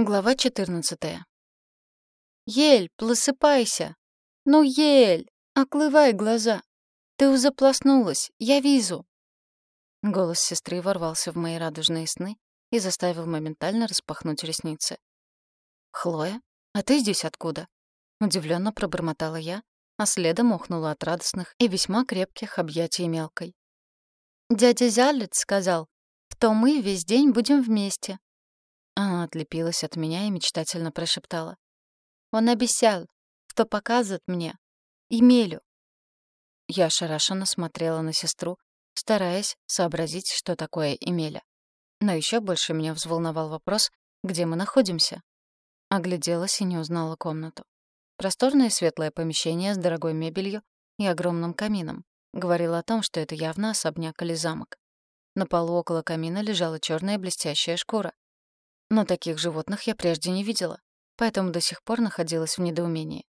Глава 14. «Ель, просыпайся! Ну, Ель, оклывай глаза! Ты уже проснулась, я вижу!» Голос сестры ворвался в мои радужные сны и заставил моментально распахнуть ресницы. «Хлоя, а ты здесь откуда?» Удивленно пробормотала я, а следом охнула от радостных и весьма крепких объятий мелкой. «Дядя Зялец сказал, что мы весь день будем вместе», она отлепилась от меня и мечтательно прошептала. «Он обещал, что показывает мне. Емелю». Я ошарашенно смотрела на сестру, стараясь сообразить, что такое Эмеля. Но еще больше меня взволновал вопрос, где мы находимся. Огляделась и не узнала комнату. Просторное светлое помещение с дорогой мебелью и огромным камином. Говорило о том, что это явно особняк или замок. На полу около камина лежала черная блестящая шкура, но таких животных я прежде не видела, поэтому до сих пор находилась в недоумении.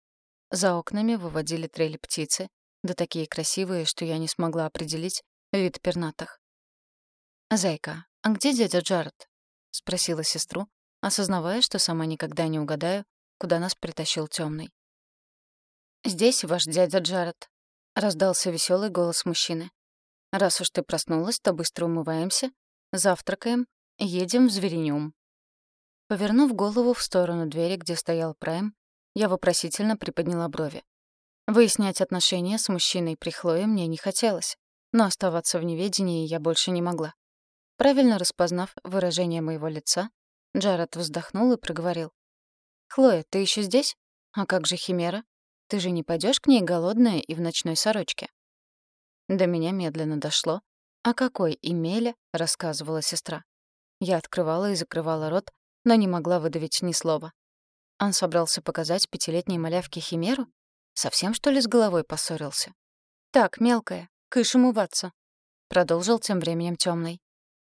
За окнами выводили трели птицы, да такие красивые, что я не смогла определить вид пернатых. «Зайка, а где дядя Джаред?» — спросила сестру, осознавая, что сама никогда не угадаю, куда нас притащил темный. «Здесь ваш дядя Джаред», — раздался веселый голос мужчины. «Раз уж ты проснулась, то быстро умываемся, завтракаем, едем в зверинюм». Повернув голову в сторону двери, где стоял Прайм, я вопросительно приподняла брови. Выяснять отношения с мужчиной при Хлое мне не хотелось, но оставаться в неведении я больше не могла. Правильно распознав выражение моего лица, Джаред вздохнул и проговорил. «Хлоя, ты еще здесь? А как же Химера? Ты же не пойдешь к ней голодная и в ночной сорочке?» До меня медленно дошло, о какой Эмеле рассказывала сестра. Я открывала и закрывала рот, но не могла выдавить ни слова. Он собрался показать пятилетней малявке химеру? Совсем, что ли, с головой поссорился? «Так, мелкая, кыш умываться», — продолжил тем временем темный.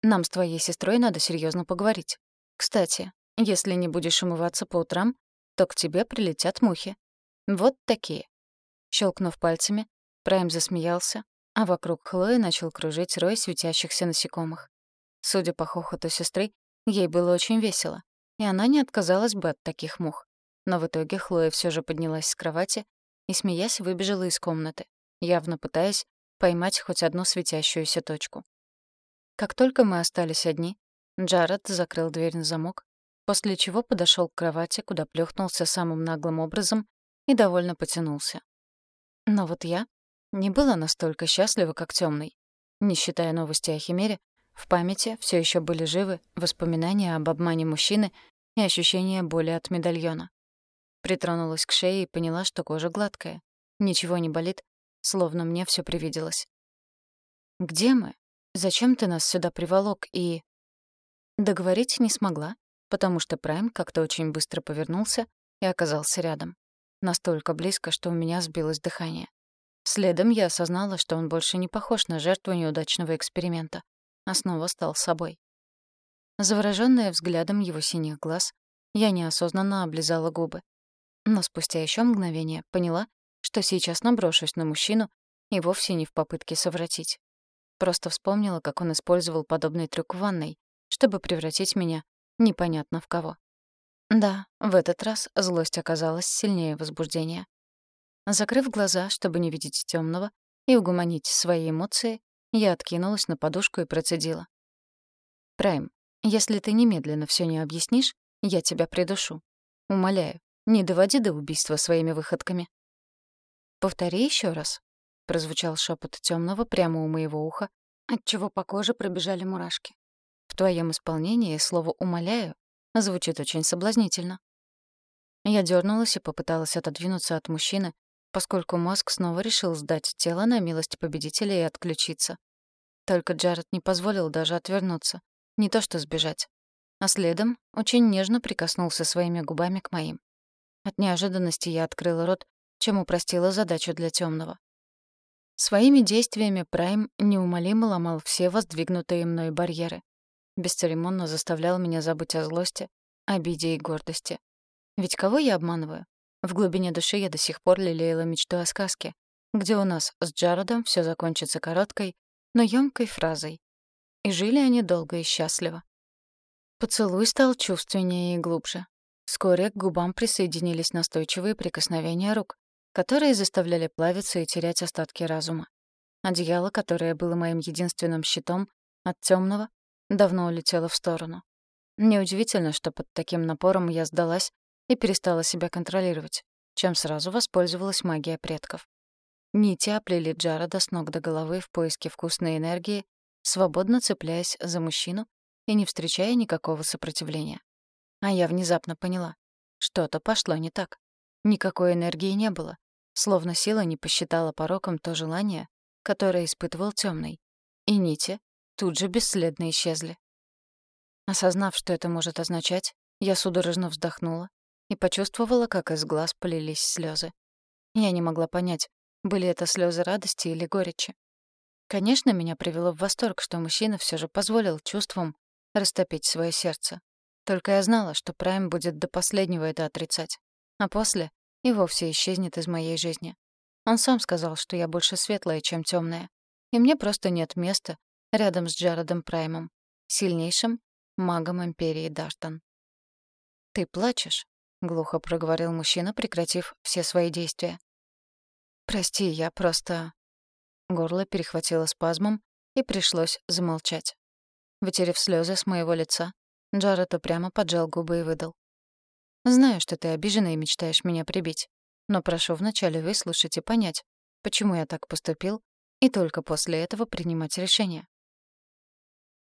«Нам с твоей сестрой надо серьезно поговорить. Кстати, если не будешь умываться по утрам, то к тебе прилетят мухи. Вот такие». Щелкнув пальцами, Прайм засмеялся, а вокруг Хлои начал кружить рой светящихся насекомых. Судя по хохоту сестры, Ей было очень весело, и она не отказалась бы от таких мух. Но в итоге Хлоя все же поднялась с кровати и, смеясь, выбежала из комнаты, явно пытаясь поймать хоть одну светящуюся точку. Как только мы остались одни, Джаред закрыл дверь на замок, после чего подошел к кровати, куда плюхнулся самым наглым образом и довольно потянулся. Но вот я не была настолько счастлива, как темный. Не считая новости о Химере, в памяти все еще были живы воспоминания об обмане мужчины и ощущение боли от медальона. Притронулась к шее и поняла, что кожа гладкая. Ничего не болит, словно мне все привиделось. «Где мы? Зачем ты нас сюда приволок и...» Договорить не смогла, потому что Прайм как-то очень быстро повернулся и оказался рядом. Настолько близко, что у меня сбилось дыхание. Следом я осознала, что он больше не похож на жертву неудачного эксперимента а снова стал собой. Заворожённая взглядом его синих глаз, я неосознанно облизала губы. Но спустя еще мгновение поняла, что сейчас наброшусь на мужчину и вовсе не в попытке совратить. Просто вспомнила, как он использовал подобный трюк в ванной, чтобы превратить меня непонятно в кого. Да, в этот раз злость оказалась сильнее возбуждения. Закрыв глаза, чтобы не видеть темного и угомонить свои эмоции, я откинулась на подушку и процедила. «Прайм, если ты немедленно все не объяснишь, я тебя придушу. Умоляю, не доводи до убийства своими выходками». «Повтори еще раз», — прозвучал шепот темного прямо у моего уха, отчего по коже пробежали мурашки. «В твоем исполнении слово «умоляю» звучит очень соблазнительно». Я дернулась и попыталась отодвинуться от мужчины, поскольку мозг снова решил сдать тело на милость победителя и отключиться. Только Джаред не позволил даже отвернуться, не то что сбежать. А следом очень нежно прикоснулся своими губами к моим. От неожиданности я открыла рот, чем упростила задачу для темного. Своими действиями Прайм неумолимо ломал все воздвигнутые мной барьеры. Бесцеремонно заставлял меня забыть о злости, обиде и гордости. Ведь кого я обманываю? В глубине души я до сих пор лелеяла мечту о сказке, где у нас с Джародом все закончится короткой, но ёмкой фразой. И жили они долго и счастливо. Поцелуй стал чувственнее и глубже. Вскоре к губам присоединились настойчивые прикосновения рук, которые заставляли плавиться и терять остатки разума. Одеяло, которое было моим единственным щитом от темного, давно улетело в сторону. Неудивительно, что под таким напором я сдалась и перестала себя контролировать, чем сразу воспользовалась магия предков. Нити оплели Джарода с ног до головы в поиске вкусной энергии, свободно цепляясь за мужчину и не встречая никакого сопротивления. А я внезапно поняла. Что-то пошло не так. Никакой энергии не было. Словно сила не посчитала пороком то желание, которое испытывал темный. И нити тут же бесследно исчезли. Осознав, что это может означать, я судорожно вздохнула и почувствовала, как из глаз полились слезы. Я не могла понять, были это слезы радости или горечи. Конечно, меня привело в восторг, что мужчина все же позволил чувствам растопить свое сердце. Только я знала, что Прайм будет до последнего это отрицать, а после и вовсе исчезнет из моей жизни. Он сам сказал, что я больше светлая, чем темная, и мне просто нет места рядом с Джаредом Праймом, сильнейшим магом Империи Даштан. «Ты плачешь?» — глухо проговорил мужчина, прекратив все свои действия. «Прости, я просто...» Горло перехватило спазмом, и пришлось замолчать. Вытерев слезы с моего лица, Джаред упрямо поджал губы и выдал. «Знаю, что ты обижена и мечтаешь меня прибить, но прошу вначале выслушать и понять, почему я так поступил, и только после этого принимать решение».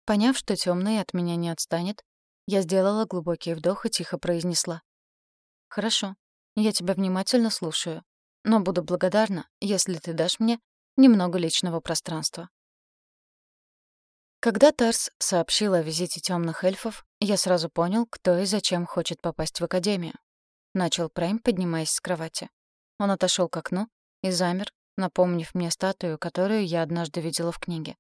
Поняв, что тёмный от меня не отстанет, я сделала глубокий вдох и тихо произнесла. «Хорошо, я тебя внимательно слушаю, но буду благодарна, если ты дашь мне немного личного пространства. Когда Тарс сообщил о визите темных эльфов, я сразу понял, кто и зачем хочет попасть в Академию. Начал Прайм, поднимаясь с кровати. Он отошел к окну и замер, напомнив мне статую, которую я однажды видела в книге.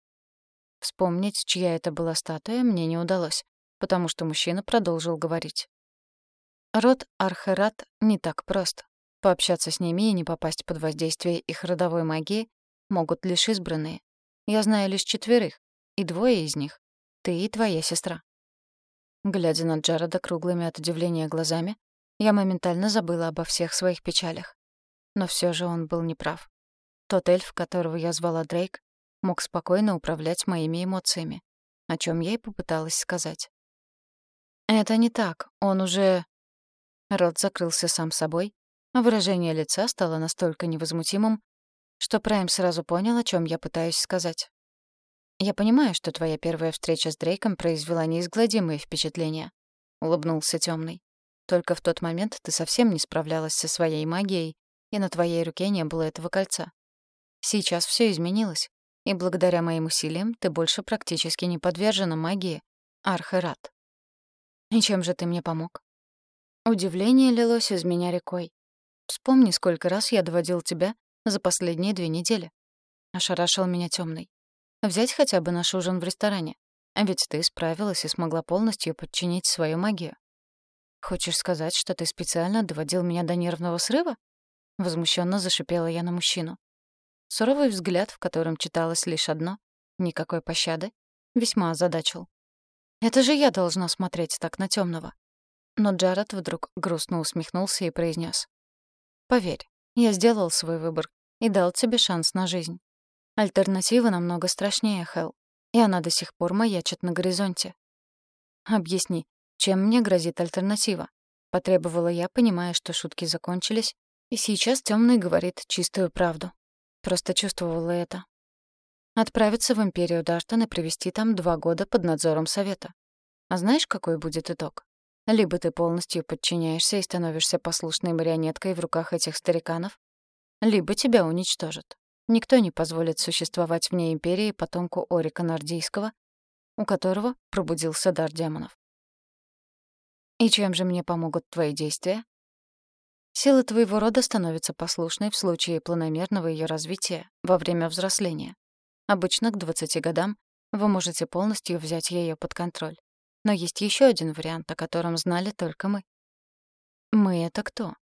Вспомнить, чья это была статуя, мне не удалось, потому что мужчина продолжил говорить. Род Архерат не так прост. Пообщаться с ними и не попасть под воздействие их родовой магии могут лишь избранные. Я знаю лишь четверых, и двое из них — ты и твоя сестра. Глядя на Джареда круглыми от удивления глазами, я моментально забыла обо всех своих печалях. Но все же он был неправ. Тот эльф, которого я звала Дрейк, мог спокойно управлять моими эмоциями, о чем я и попыталась сказать. «Это не так, он уже...» Рот закрылся сам собой, а выражение лица стало настолько невозмутимым, что Прайм сразу понял, о чем я пытаюсь сказать. «Я понимаю, что твоя первая встреча с Дрейком произвела неизгладимые впечатления», — улыбнулся темный. «Только в тот момент ты совсем не справлялась со своей магией, и на твоей руке не было этого кольца. Сейчас все изменилось, и благодаря моим усилиям ты больше практически не подвержена магии Архерат. И чем же ты мне помог?» Удивление лилось из меня рекой. Вспомни, сколько раз я доводил тебя за последние две недели. Ошарашил меня темный. Взять хотя бы наш ужин в ресторане. А ведь ты справилась и смогла полностью подчинить свою магию. Хочешь сказать, что ты специально доводил меня до нервного срыва? Возмущенно зашипела я на мужчину. Суровый взгляд, в котором читалось лишь одно — никакой пощады, весьма озадачил. Это же я должна смотреть так на темного. Но Джаред вдруг грустно усмехнулся и произнес: Поверь, я сделал свой выбор и дал тебе шанс на жизнь. Альтернатива намного страшнее, Хэл, и она до сих пор маячит на горизонте. Объясни, чем мне грозит альтернатива? Потребовала я, понимая, что шутки закончились, и сейчас Тёмный говорит чистую правду. Просто чувствовала это. Отправиться в Империю Даштан и провести там два года под надзором Совета. А знаешь, какой будет итог? Либо ты полностью подчиняешься и становишься послушной марионеткой в руках этих стариканов, либо тебя уничтожат. Никто не позволит существовать вне империи потомку Орика Нордийского, у которого пробудился дар демонов. И чем же мне помогут твои действия? Сила твоего рода становится послушной в случае планомерного ее развития во время взросления. Обычно к 20 годам вы можете полностью взять ее под контроль. Но есть еще один вариант, о котором знали только мы. Мы — это кто?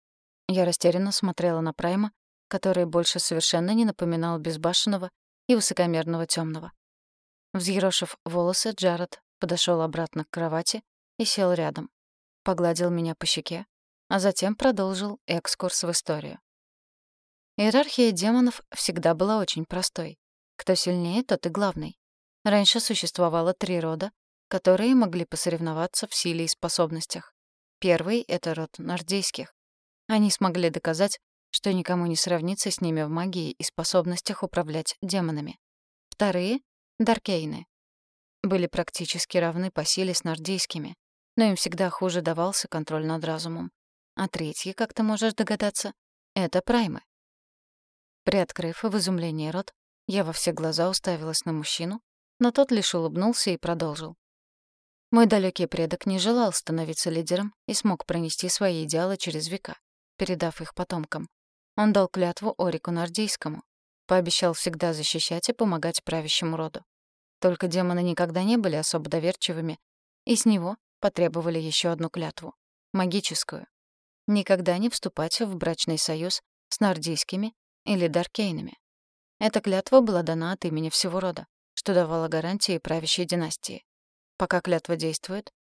Я растерянно смотрела на Прайма, который больше совершенно не напоминал безбашенного и высокомерного темного. Взъерошив волосы, Джаред подошел обратно к кровати и сел рядом. Погладил меня по щеке, а затем продолжил экскурс в историю. Иерархия демонов всегда была очень простой. Кто сильнее, тот и главный. Раньше существовало три рода, которые могли посоревноваться в силе и способностях. Первый — это род нордейских. Они смогли доказать, что никому не сравнится с ними в магии и способностях управлять демонами. Вторые — даркейны. Были практически равны по силе с нордейскими, но им всегда хуже давался контроль над разумом. А третьи, как ты можешь догадаться, — это праймы. Приоткрыв в изумлении рот, я во все глаза уставилась на мужчину, но тот лишь улыбнулся и продолжил. Мой далекий предок не желал становиться лидером и смог пронести свои идеалы через века, передав их потомкам. Он дал клятву Орику Нордийскому, пообещал всегда защищать и помогать правящему роду. Только демоны никогда не были особо доверчивыми, и с него потребовали еще одну клятву — магическую. Никогда не вступать в брачный союз с нордийскими или даркейнами. Эта клятва была дана от имени всего рода, что давало гарантии правящей династии. Пока клятва действует,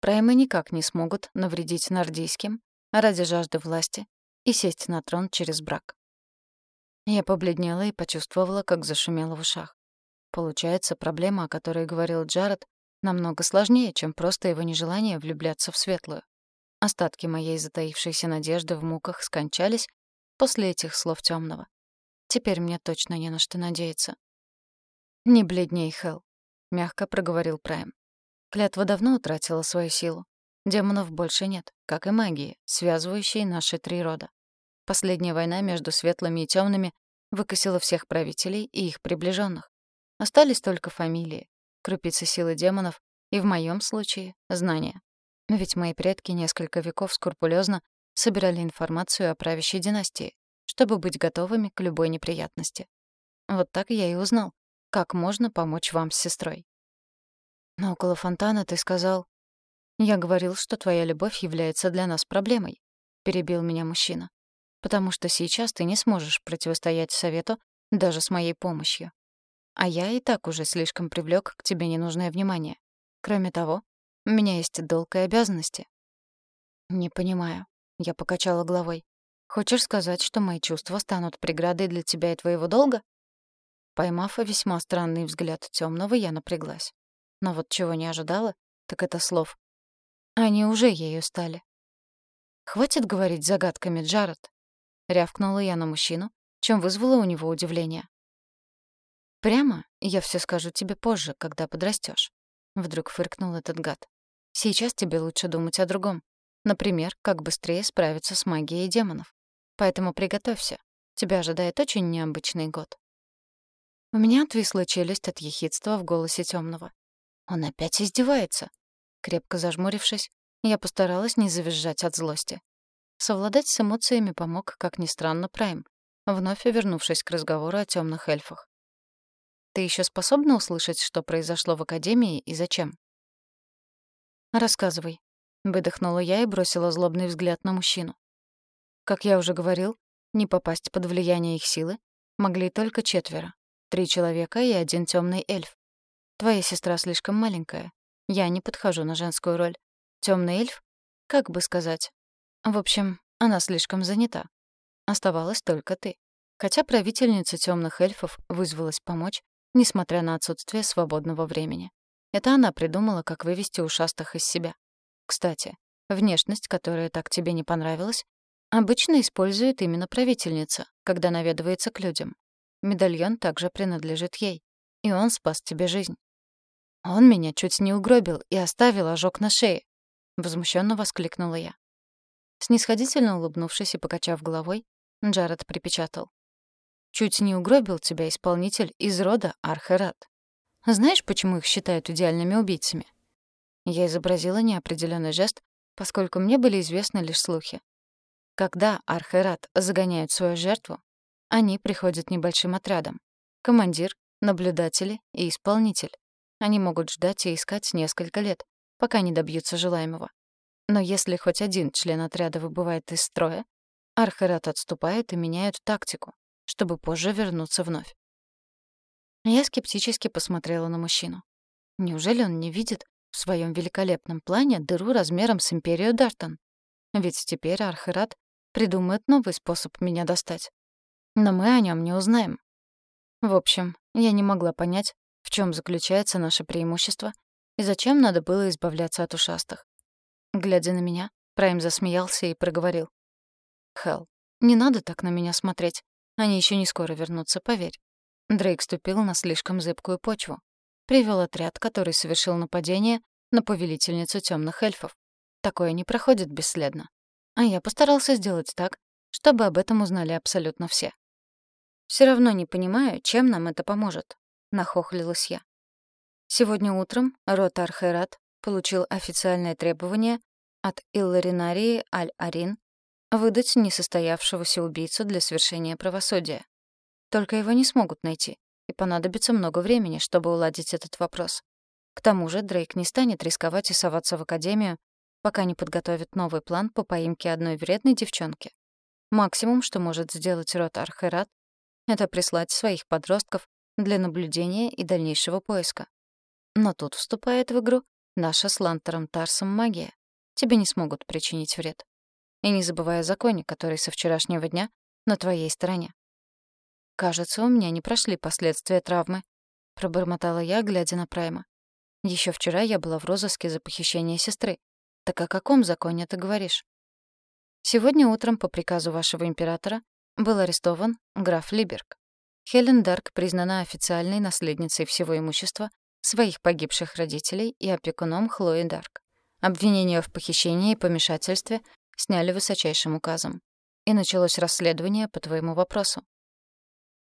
праймы никак не смогут навредить нордийским ради жажды власти и сесть на трон через брак. Я побледнела и почувствовала, как зашумело в ушах. Получается, проблема, о которой говорил Джаред, намного сложнее, чем просто его нежелание влюбляться в светлую. Остатки моей затаившейся надежды в муках скончались после этих слов темного. Теперь мне точно не на что надеяться. «Не бледней, Хелл», — мягко проговорил Прайм. Клятва давно утратила свою силу. Демонов больше нет, как и магии, связывающей наши три рода. Последняя война между светлыми и темными выкосила всех правителей и их приближенных. Остались только фамилии, крупицы силы демонов и, в моем случае, знания. Ведь мои предки несколько веков скрупулезно собирали информацию о правящей династии, чтобы быть готовыми к любой неприятности. Вот так я и узнал, как можно помочь вам с сестрой. Но около фонтана ты сказал... Я говорил, что твоя любовь является для нас проблемой, перебил меня мужчина. Потому что сейчас ты не сможешь противостоять совету даже с моей помощью. А я и так уже слишком привлёк к тебе ненужное внимание. Кроме того, у меня есть долг и обязанности. Не понимаю. Я покачала головой. Хочешь сказать, что мои чувства станут преградой для тебя и твоего долга? Поймав весьма странный взгляд темного, я напряглась. Но вот чего не ожидала, так это слов. Они уже ею стали. «Хватит говорить загадками, Джаред!» — рявкнула я на мужчину, чем вызвало у него удивление. «Прямо я все скажу тебе позже, когда подрастешь. вдруг фыркнул этот гад. «Сейчас тебе лучше думать о другом. Например, как быстрее справиться с магией демонов. Поэтому приготовься. Тебя ожидает очень необычный год. У меня отвисла челюсть от ехидства в голосе темного. Он опять издевается. Крепко зажмурившись, я постаралась не завизжать от злости. Совладать с эмоциями помог, как ни странно, Прайм, вновь вернувшись к разговору о темных эльфах. «Ты еще способна услышать, что произошло в Академии и зачем?» «Рассказывай», — выдохнула я и бросила злобный взгляд на мужчину. Как я уже говорил, не попасть под влияние их силы могли только четверо. Три человека и один темный эльф. Твоя сестра слишком маленькая. Я не подхожу на женскую роль. Темный эльф? Как бы сказать? В общем, она слишком занята. Оставалась только ты. Хотя правительница темных эльфов вызвалась помочь, несмотря на отсутствие свободного времени. Это она придумала, как вывести ушастых из себя. Кстати, внешность, которая так тебе не понравилась, Обычно использует именно правительница, когда наведывается к людям. Медальон также принадлежит ей, и он спас тебе жизнь. Он меня чуть не угробил и оставил ожог на шее, возмущенно воскликнула я. Снисходительно улыбнувшись и покачав головой, Джаред припечатал: Чуть не угробил тебя исполнитель из рода Архерат. Знаешь, почему их считают идеальными убийцами? Я изобразила неопределенный жест, поскольку мне были известны лишь слухи. Когда Архерат загоняют свою жертву, они приходят небольшим отрядом. Командир, наблюдатели и исполнитель. Они могут ждать и искать несколько лет, пока не добьются желаемого. Но если хоть один член отряда выбывает из строя, Архерат отступает и меняет тактику, чтобы позже вернуться вновь. Я скептически посмотрела на мужчину. Неужели он не видит, в своем великолепном плане дыру размером с империю Дартон. Ведь теперь Архерат придумает новый способ меня достать. Но мы о нем не узнаем. В общем, я не могла понять, в чем заключается наше преимущество и зачем надо было избавляться от ушастых. Глядя на меня, Прайм засмеялся и проговорил. «Хелл, не надо так на меня смотреть. Они еще не скоро вернутся, поверь». Дрейк ступил на слишком зыбкую почву. Привел отряд, который совершил нападение на повелительницу темных эльфов. Такое не проходит бесследно. А я постарался сделать так, чтобы об этом узнали абсолютно все. Все равно не понимаю, чем нам это поможет», — нахохлилась я. Сегодня утром рот Архерат получил официальное требование от Илларинарии Аль-Арин выдать несостоявшегося убийцу для свершения правосудия. Только его не смогут найти, и понадобится много времени, чтобы уладить этот вопрос. К тому же Дрейк не станет рисковать и соваться в академию, пока не подготовит новый план по поимке одной вредной девчонки. Максимум, что может сделать рот Архерат, это прислать своих подростков для наблюдения и дальнейшего поиска. Но тут вступает в игру наша с Лантером Тарсом магия. Тебе не смогут причинить вред. И не забывай о законе, который со вчерашнего дня на твоей стороне. «Кажется, у меня не прошли последствия травмы», — пробормотала я, глядя на Прайма. Еще вчера я была в розыске за похищение сестры. Так о каком законе ты говоришь?» «Сегодня утром по приказу вашего императора был арестован граф Либерг. Хелен Дарк признана официальной наследницей всего имущества своих погибших родителей и опекуном Хлои Дарк. Обвинения в похищении и помешательстве сняли высочайшим указом. И началось расследование по твоему вопросу.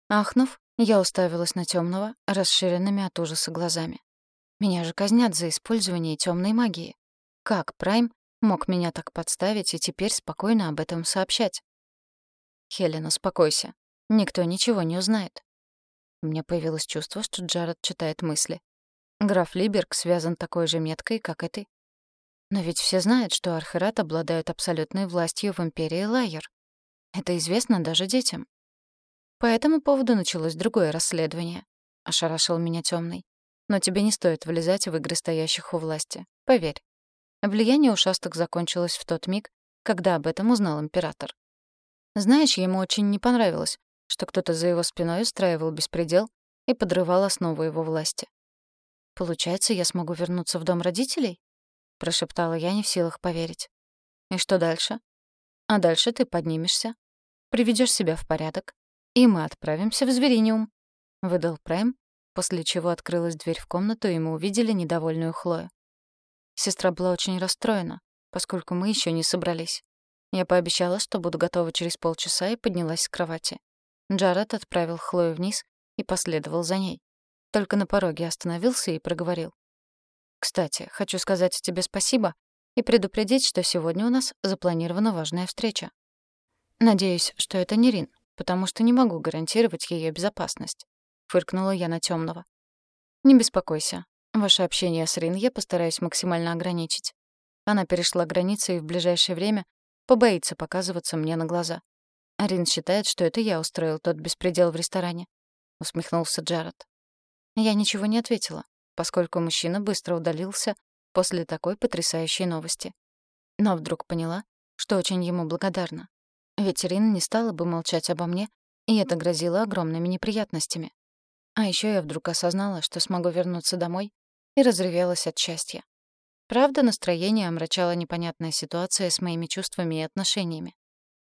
Ахнув, я уставилась на темного, расширенными от ужаса глазами. Меня же казнят за использование темной магии. Как Прайм мог меня так подставить и теперь спокойно об этом сообщать? «Хелен, успокойся. Никто ничего не узнает». У меня появилось чувство, что Джаред читает мысли. Граф Либерг связан такой же меткой, как и ты. Но ведь все знают, что Архерат обладает абсолютной властью в Империи Лайер. Это известно даже детям. По этому поводу началось другое расследование. Ошарашил меня темный. Но тебе не стоит влезать в игры стоящих у власти. Поверь. Влияние ушастых закончилось в тот миг, когда об этом узнал император. Знаешь, ему очень не понравилось, что кто-то за его спиной устраивал беспредел и подрывал основу его власти. «Получается, я смогу вернуться в дом родителей?» — прошептала я, не в силах поверить. «И что дальше?» «А дальше ты поднимешься, приведешь себя в порядок, и мы отправимся в Звериниум», — выдал Прайм, после чего открылась дверь в комнату, и мы увидели недовольную Хлою. Сестра была очень расстроена, поскольку мы еще не собрались. Я пообещала, что буду готова через полчаса, и поднялась с кровати. Джаред отправил Хлою вниз и последовал за ней. Только на пороге остановился и проговорил. «Кстати, хочу сказать тебе спасибо и предупредить, что сегодня у нас запланирована важная встреча. Надеюсь, что это не Рин, потому что не могу гарантировать ее безопасность», — фыркнула я на темного. «Не беспокойся. Ваше общение с Рин я постараюсь максимально ограничить. Она перешла границы и в ближайшее время побоится показываться мне на глаза. Арин считает, что это я устроил тот беспредел в ресторане. Усмехнулся Джаред. Я ничего не ответила, поскольку мужчина быстро удалился после такой потрясающей новости. Но вдруг поняла, что очень ему благодарна. Ведь Рин не стала бы молчать обо мне, и это грозило огромными неприятностями. А еще я вдруг осознала, что смогу вернуться домой, и разревелась от счастья. Правда, настроение омрачала непонятная ситуация с моими чувствами и отношениями.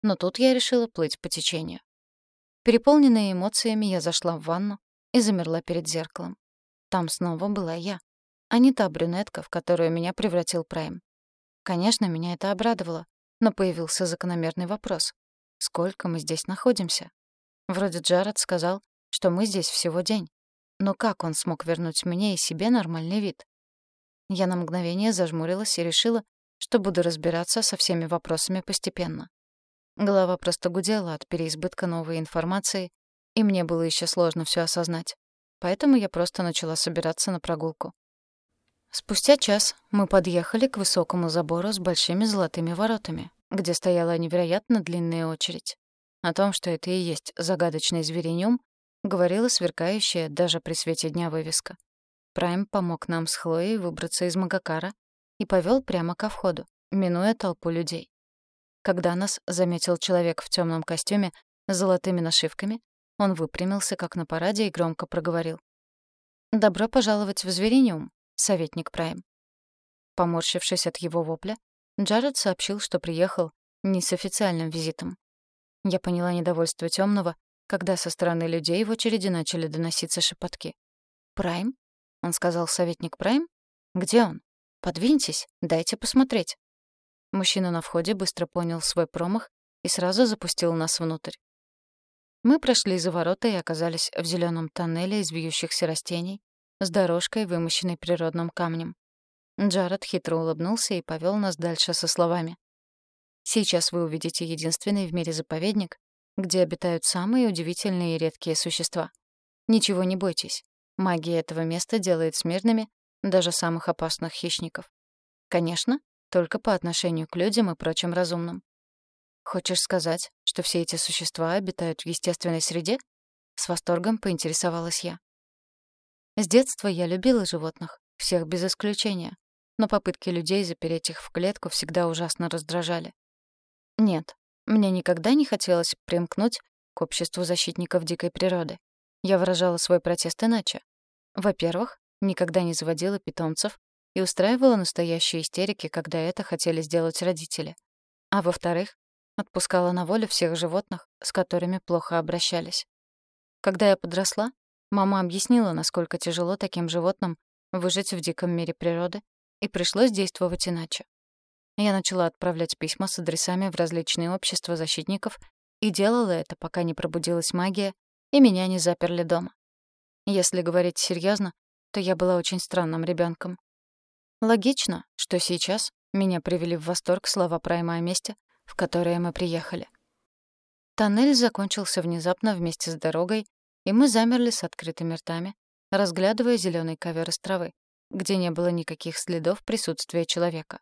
Но тут я решила плыть по течению. Переполненная эмоциями, я зашла в ванну и замерла перед зеркалом. Там снова была я, а не та брюнетка, в которую меня превратил Прайм. Конечно, меня это обрадовало, но появился закономерный вопрос. Сколько мы здесь находимся? Вроде Джаред сказал, что мы здесь всего день. Но как он смог вернуть мне и себе нормальный вид? Я на мгновение зажмурилась и решила, что буду разбираться со всеми вопросами постепенно. Голова просто гудела от переизбытка новой информации, и мне было еще сложно все осознать. Поэтому я просто начала собираться на прогулку. Спустя час мы подъехали к высокому забору с большими золотыми воротами, где стояла невероятно длинная очередь. О том, что это и есть загадочный зверинюм, говорила сверкающая даже при свете дня вывеска. Прайм помог нам с Хлоей выбраться из Магакара и повел прямо ко входу, минуя толпу людей. Когда нас заметил человек в темном костюме с золотыми нашивками, он выпрямился, как на параде, и громко проговорил. «Добро пожаловать в Звериниум, советник Прайм». Поморщившись от его вопля, Джаред сообщил, что приехал не с официальным визитом. Я поняла недовольство темного, когда со стороны людей в очереди начали доноситься шепотки. «Прайм?» — он сказал советник Прайм. «Где он? Подвиньтесь, дайте посмотреть». Мужчина на входе быстро понял свой промах и сразу запустил нас внутрь. Мы прошли за ворота и оказались в зеленом тоннеле из вьющихся растений с дорожкой, вымощенной природным камнем. Джаред хитро улыбнулся и повел нас дальше со словами. «Сейчас вы увидите единственный в мире заповедник, где обитают самые удивительные и редкие существа. Ничего не бойтесь. Магия этого места делает смирными даже самых опасных хищников. Конечно, только по отношению к людям и прочим разумным. Хочешь сказать, что все эти существа обитают в естественной среде? С восторгом поинтересовалась я. С детства я любила животных, всех без исключения, но попытки людей запереть их в клетку всегда ужасно раздражали. Нет, мне никогда не хотелось примкнуть к обществу защитников дикой природы. Я выражала свой протест иначе. Во-первых, никогда не заводила питомцев и устраивала настоящие истерики, когда это хотели сделать родители. А во-вторых, отпускала на волю всех животных, с которыми плохо обращались. Когда я подросла, мама объяснила, насколько тяжело таким животным выжить в диком мире природы, и пришлось действовать иначе. Я начала отправлять письма с адресами в различные общества защитников и делала это, пока не пробудилась магия, и меня не заперли дома. Если говорить серьезно, то я была очень странным ребенком. Логично, что сейчас меня привели в восторг слова Прайма о месте, в которое мы приехали. Тоннель закончился внезапно вместе с дорогой, и мы замерли с открытыми ртами, разглядывая зеленый ковер из травы, где не было никаких следов присутствия человека.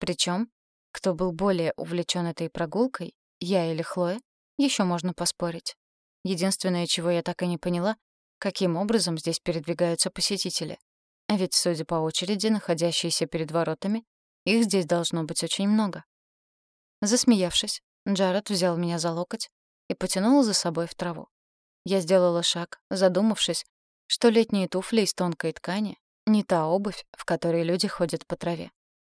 Причем, кто был более увлечен этой прогулкой, я или Хлоя, еще можно поспорить. Единственное, чего я так и не поняла, каким образом здесь передвигаются посетители. А ведь, судя по очереди, находящейся перед воротами, их здесь должно быть очень много. Засмеявшись, Джаред взял меня за локоть и потянул за собой в траву. Я сделала шаг, задумавшись, что летние туфли из тонкой ткани — не та обувь, в которой люди ходят по траве.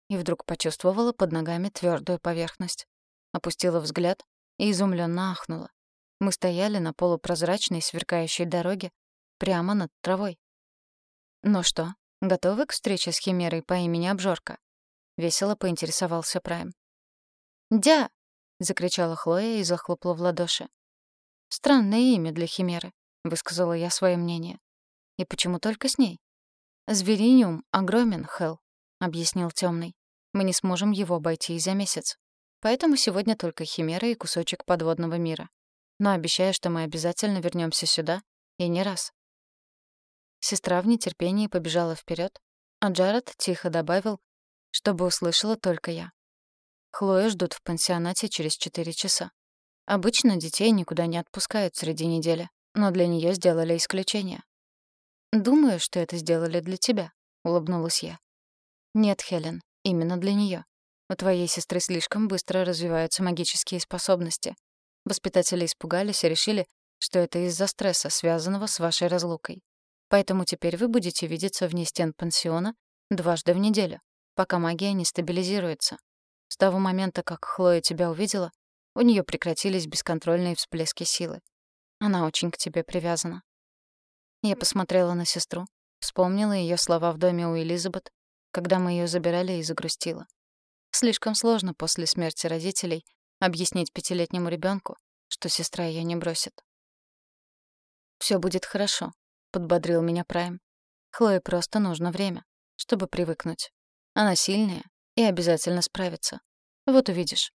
И вдруг почувствовала под ногами твердую поверхность. Опустила взгляд и изумленно ахнула. Мы стояли на полупрозрачной сверкающей дороге прямо над травой. «Ну что, готовы к встрече с Химерой по имени Обжорка?» — весело поинтересовался Прайм. «Дя!» — закричала Хлоя и захлопала в ладоши. «Странное имя для Химеры», — высказала я свое мнение. «И почему только с ней?» «Звериниум огромен, Хел», — объяснил Темный. «Мы не сможем его обойти за месяц. Поэтому сегодня только Химера и кусочек подводного мира. Но обещаю, что мы обязательно вернемся сюда, и не раз. Сестра в нетерпении побежала вперед, а Джаред тихо добавил, чтобы услышала только я. Хлою ждут в пансионате через четыре часа. Обычно детей никуда не отпускают среди недели, но для нее сделали исключение. «Думаю, что это сделали для тебя», — улыбнулась я. «Нет, Хелен, именно для нее. У твоей сестры слишком быстро развиваются магические способности. Воспитатели испугались и решили, что это из-за стресса, связанного с вашей разлукой. Поэтому теперь вы будете видеться вне стен пансиона дважды в неделю, пока магия не стабилизируется. С того момента, как Хлоя тебя увидела, у нее прекратились бесконтрольные всплески силы. Она очень к тебе привязана. Я посмотрела на сестру, вспомнила ее слова в доме у Элизабет, когда мы ее забирали и загрустила. Слишком сложно после смерти родителей объяснить пятилетнему ребенку, что сестра ее не бросит. Все будет хорошо», — подбодрил меня Прайм. «Хлое просто нужно время, чтобы привыкнуть. Она сильная и обязательно справится. Вот увидишь.